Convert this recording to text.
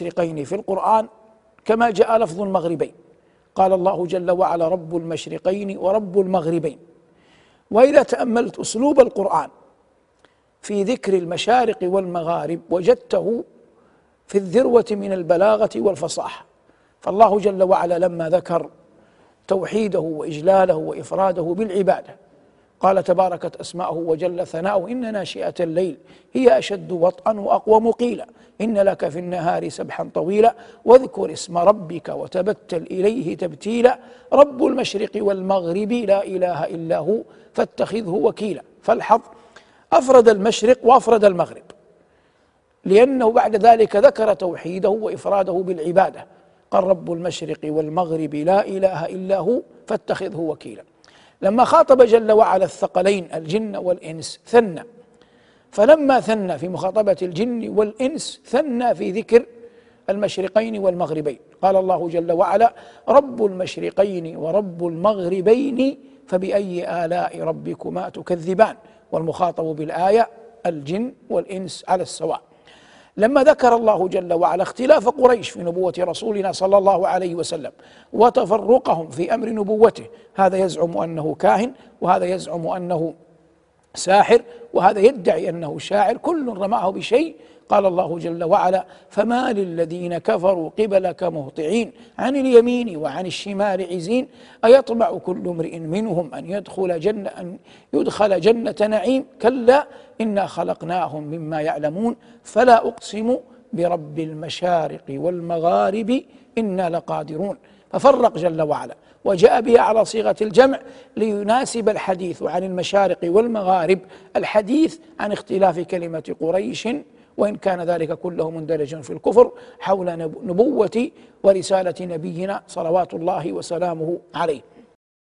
المشرقين في القرآن كما جاء لفظ المغربين. قال الله جل وعلا رب المشرقين ورب المغربين. وإذا تأملت أسلوب القرآن في ذكر المشارق والمغارب وجدته في الذروة من البلاغة والفصاحة. فالله جل وعلا لما ذكر توحيده وإجلاله وإفراده بالعبادة قال تباركت أسماؤه وجل ثناؤه إن ناشئة الليل هي أشد وطئا وأقوم قيلا. إن لك في النهار سبحا طويلا واذكر اسم ربك وتبتل إليه تبتيلا. رب المشرق والمغرب لا إله إلا هو فاتخذه وكيلا. فالحظ أفرد المشرق وأفرد المغرب. لأنه بعد ذلك ذكر توحيده وإفراده بالعبادة. قال رب المشرق والمغرب لا إله إلا هو فاتخذه وكيلا. لما خاطب جل وعلا الثقلين الجن والإنس ثنى. فلما ثنى في مخاطبة الجن والإنس ثنى في ذكر المشرقين والمغربين. قال الله جل وعلا رب المشرقين ورب المغربين فبأي آلاء ربكما تكذبان؟ والمخاطب بالآية الجن والإنس على السواء. لما ذكر الله جل وعلا اختلاف قريش في نبوة رسولنا صلى الله عليه وسلم وتفرقهم في أمر نبوته هذا يزعم أنه كاهن وهذا يزعم أنه ساحر وهذا يدعي أنه شاعر كل رماه بشيء. قال الله جل وعلا فما للذين كفروا قبلك مهطعين عن اليمين وعن الشمال عزين أيطمع كل امرئ منهم أن يدخل جنة أن يدخل جنة نعيم؟ كلا إنا خلقناهم مما يعلمون. فلا أقسم برب المشارق والمغارب إنا لقادرون. ففرق جل وعلا. وجاء بها على صيغة الجمع ليناسب الحديث عن المشارق والمغارب. الحديث عن اختلاف كلمة قريش وإن كان ذلك كله مندرجا في الكفر حول نبوة ورسالة نبينا صلوات الله وسلامه عليه.